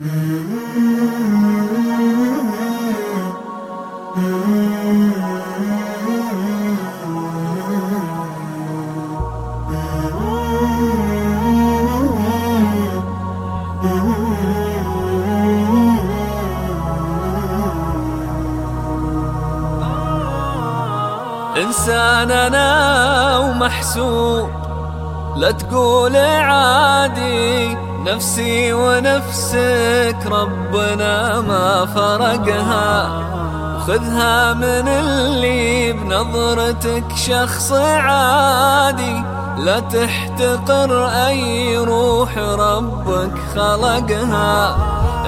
إنسان أنا ومحسوب لا تقول عادي. نفسي ونفسك ربنا ما فرقها. خذها من اللي بنظرتك شخص عادي. لا تحتقر أي روح ربك خلقها.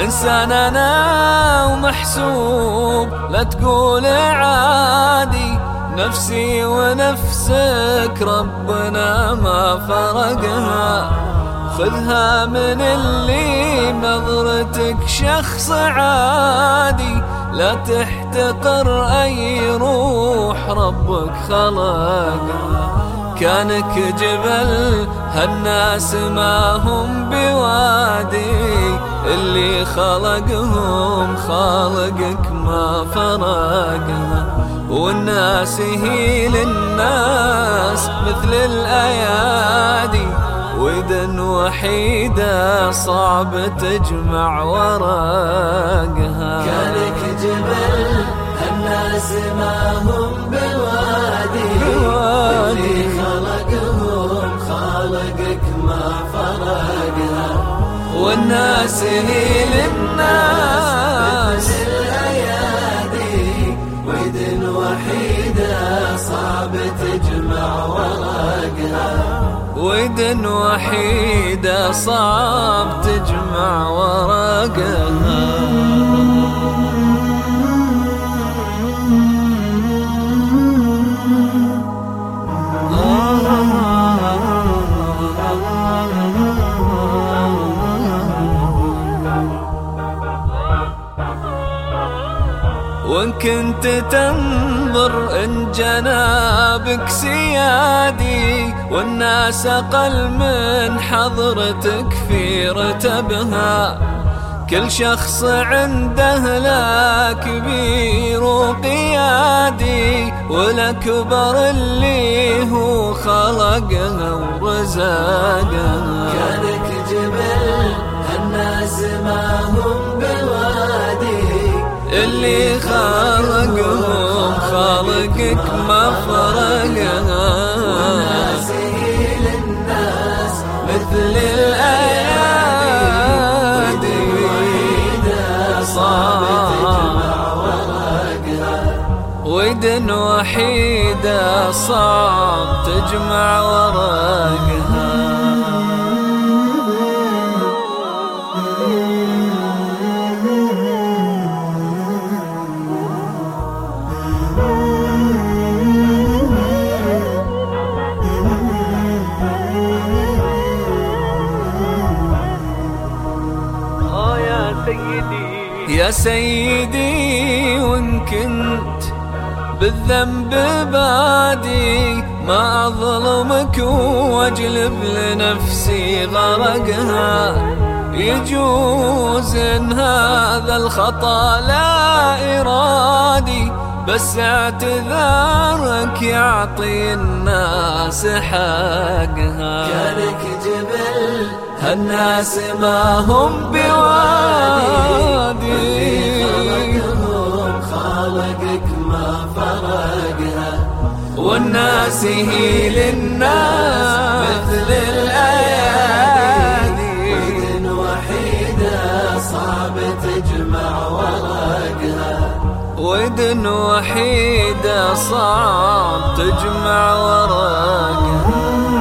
إنسان أنا ومحسوب لا تقول عادي. نفسي ونفسك ربنا ما فرقها. خذها من اللي نظرتك شخص عادي. لا تحتقر أي روح ربك خلقها. كانك جبل هالناس ما هم بوادي. اللي خلقهم خالقك ما فرقها. والناس هي للناس مثل الأيادي. وإذا وحيدة صعب تجمع ورقها كانك جبل الناس ما هم بوادي. اللي خلقهم خالقك ما فرقها والناس هي ودن وحيدة صعب تجمع ورقها وان كنت تنظر ان جنابك سيادي والناس أقل من حضرتك في رتبها. كل شخص عنده لا كبير وقيادي والأكبر اللي هو خلقها ورزقها كانك جبل الناس ما هم اللي خلقهم خالقك ما فرقها. مثل الأيادي ودن وحيدة صعب تجمع ورقها. يا سيدي وإن كنت بالذنب بادي ما أظلمك وأجلب لنفسي غرقها. يجوز إن هذا الخطأ لا إرادي بس اعتذارك يعطي الناس حقها. كانك جبل هالناس ما هم بوادي. والناس هي للناس مثل الأيادي. وإذن وحيدة صعب تجمع ورقها. ودن وحيدة صعب تجمع ورقها.